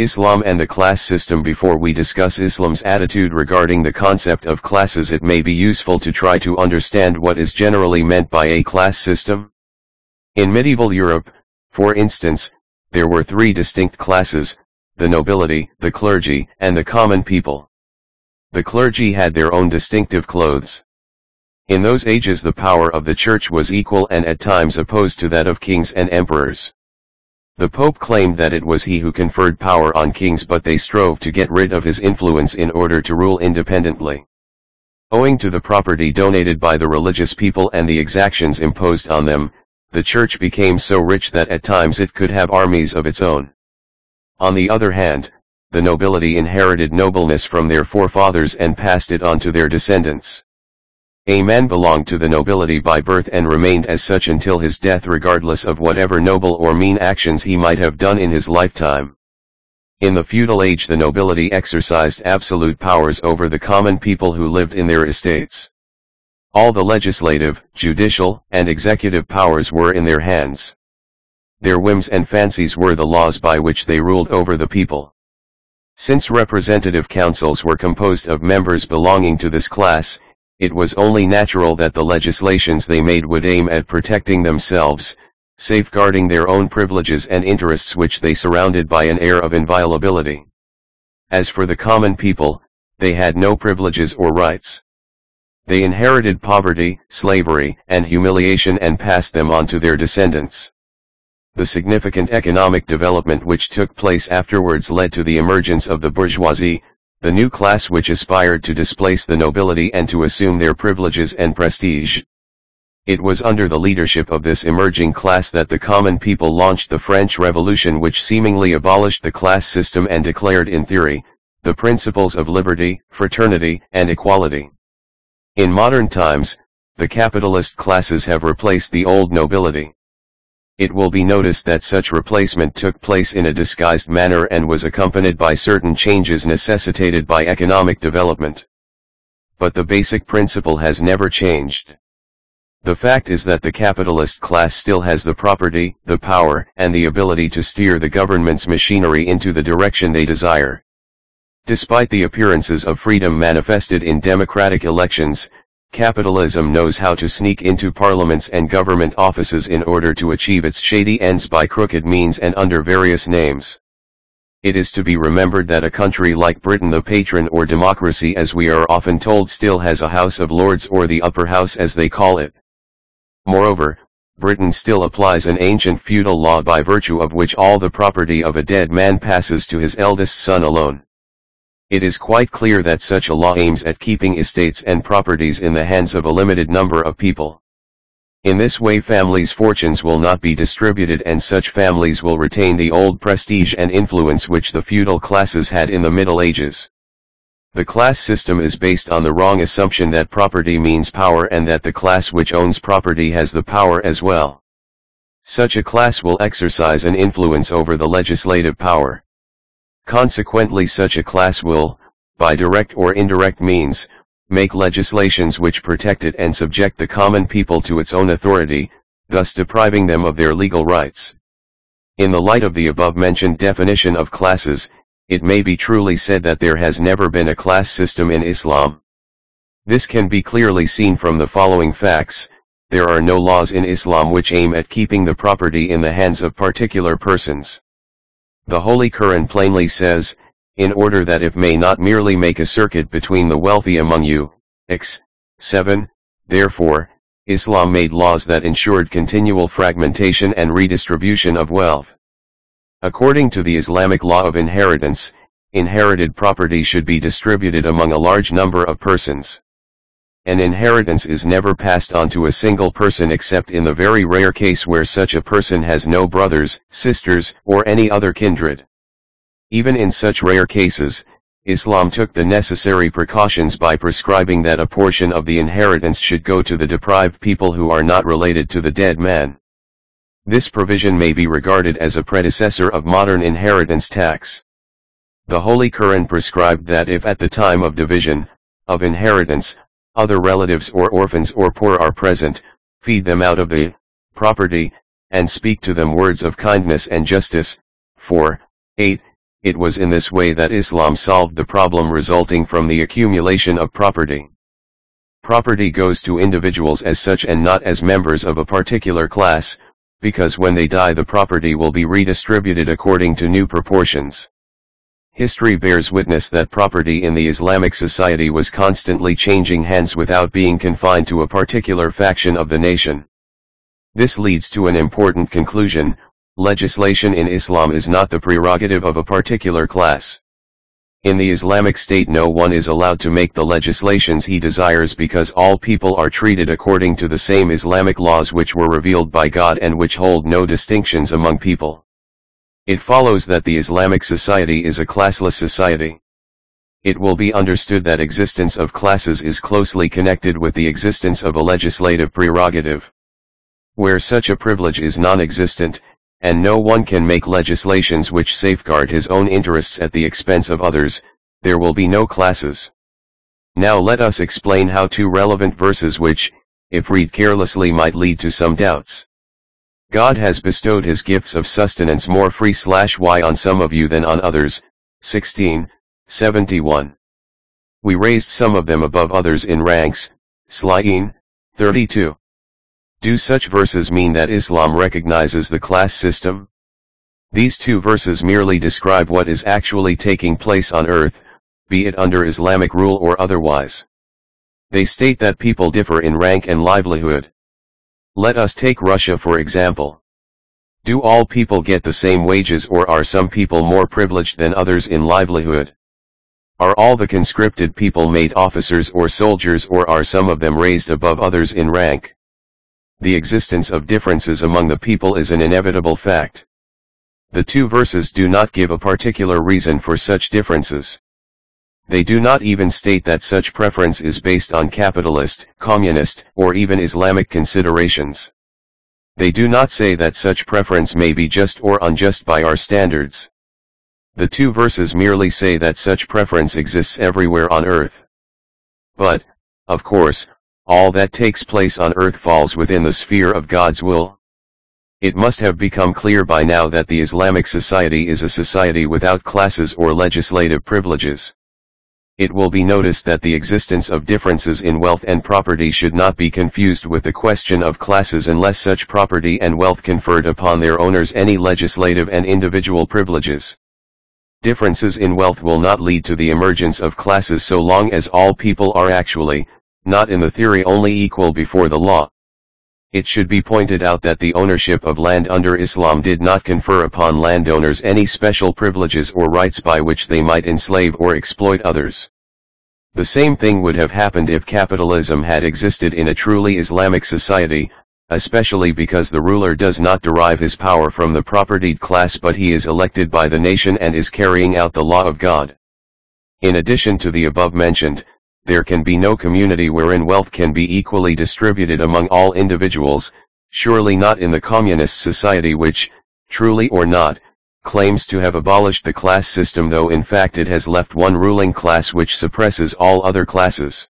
Islam and the class system Before we discuss Islam's attitude regarding the concept of classes it may be useful to try to understand what is generally meant by a class system. In medieval Europe, for instance, there were three distinct classes, the nobility, the clergy, and the common people. The clergy had their own distinctive clothes. In those ages the power of the church was equal and at times opposed to that of kings and emperors. The Pope claimed that it was he who conferred power on kings but they strove to get rid of his influence in order to rule independently. Owing to the property donated by the religious people and the exactions imposed on them, the church became so rich that at times it could have armies of its own. On the other hand, the nobility inherited nobleness from their forefathers and passed it on to their descendants. A man belonged to the nobility by birth and remained as such until his death regardless of whatever noble or mean actions he might have done in his lifetime. In the feudal age the nobility exercised absolute powers over the common people who lived in their estates. All the legislative, judicial, and executive powers were in their hands. Their whims and fancies were the laws by which they ruled over the people. Since representative councils were composed of members belonging to this class, it was only natural that the legislations they made would aim at protecting themselves, safeguarding their own privileges and interests which they surrounded by an air of inviolability. As for the common people, they had no privileges or rights. They inherited poverty, slavery, and humiliation and passed them on to their descendants. The significant economic development which took place afterwards led to the emergence of the bourgeoisie, the new class which aspired to displace the nobility and to assume their privileges and prestige. It was under the leadership of this emerging class that the common people launched the French Revolution which seemingly abolished the class system and declared in theory, the principles of liberty, fraternity, and equality. In modern times, the capitalist classes have replaced the old nobility. It will be noticed that such replacement took place in a disguised manner and was accompanied by certain changes necessitated by economic development. But the basic principle has never changed. The fact is that the capitalist class still has the property, the power, and the ability to steer the government's machinery into the direction they desire. Despite the appearances of freedom manifested in democratic elections, Capitalism knows how to sneak into parliaments and government offices in order to achieve its shady ends by crooked means and under various names. It is to be remembered that a country like Britain the patron or democracy as we are often told still has a House of Lords or the upper house as they call it. Moreover, Britain still applies an ancient feudal law by virtue of which all the property of a dead man passes to his eldest son alone. It is quite clear that such a law aims at keeping estates and properties in the hands of a limited number of people. In this way families' fortunes will not be distributed and such families will retain the old prestige and influence which the feudal classes had in the Middle Ages. The class system is based on the wrong assumption that property means power and that the class which owns property has the power as well. Such a class will exercise an influence over the legislative power. Consequently such a class will, by direct or indirect means, make legislations which protect it and subject the common people to its own authority, thus depriving them of their legal rights. In the light of the above-mentioned definition of classes, it may be truly said that there has never been a class system in Islam. This can be clearly seen from the following facts, there are no laws in Islam which aim at keeping the property in the hands of particular persons. The Holy Quran plainly says, in order that it may not merely make a circuit between the wealthy among you, x. 7, therefore, Islam made laws that ensured continual fragmentation and redistribution of wealth. According to the Islamic law of inheritance, inherited property should be distributed among a large number of persons. An inheritance is never passed on to a single person except in the very rare case where such a person has no brothers, sisters, or any other kindred. Even in such rare cases, Islam took the necessary precautions by prescribing that a portion of the inheritance should go to the deprived people who are not related to the dead man. This provision may be regarded as a predecessor of modern inheritance tax. The Holy Quran prescribed that if at the time of division, of inheritance, other relatives or orphans or poor are present, feed them out of the property, and speak to them words of kindness and justice. 4. 8. it was in this way that Islam solved the problem resulting from the accumulation of property. Property goes to individuals as such and not as members of a particular class, because when they die the property will be redistributed according to new proportions. History bears witness that property in the Islamic society was constantly changing hands without being confined to a particular faction of the nation. This leads to an important conclusion, legislation in Islam is not the prerogative of a particular class. In the Islamic State no one is allowed to make the legislations he desires because all people are treated according to the same Islamic laws which were revealed by God and which hold no distinctions among people. It follows that the Islamic society is a classless society. It will be understood that existence of classes is closely connected with the existence of a legislative prerogative. Where such a privilege is non-existent, and no one can make legislations which safeguard his own interests at the expense of others, there will be no classes. Now let us explain how two relevant verses which, if read carelessly might lead to some doubts. God has bestowed his gifts of sustenance more free slash y on some of you than on others, 16, 71. We raised some of them above others in ranks, Slayeen, 32. Do such verses mean that Islam recognizes the class system? These two verses merely describe what is actually taking place on earth, be it under Islamic rule or otherwise. They state that people differ in rank and livelihood. Let us take Russia for example. Do all people get the same wages or are some people more privileged than others in livelihood? Are all the conscripted people made officers or soldiers or are some of them raised above others in rank? the existence of differences among the people is an inevitable fact. The two verses do not give a particular reason for such differences. They do not even state that such preference is based on capitalist, communist, or even Islamic considerations. They do not say that such preference may be just or unjust by our standards. The two verses merely say that such preference exists everywhere on earth. But, of course, all that takes place on earth falls within the sphere of God's will. It must have become clear by now that the Islamic society is a society without classes or legislative privileges. It will be noticed that the existence of differences in wealth and property should not be confused with the question of classes unless such property and wealth conferred upon their owners any legislative and individual privileges. Differences in wealth will not lead to the emergence of classes so long as all people are actually, not in the theory only equal before the law. It should be pointed out that the ownership of land under Islam did not confer upon landowners any special privileges or rights by which they might enslave or exploit others. The same thing would have happened if capitalism had existed in a truly Islamic society, especially because the ruler does not derive his power from the propertied class but he is elected by the nation and is carrying out the law of God. In addition to the above mentioned, there can be no community wherein wealth can be equally distributed among all individuals, surely not in the communist society which, truly or not, claims to have abolished the class system though in fact it has left one ruling class which suppresses all other classes.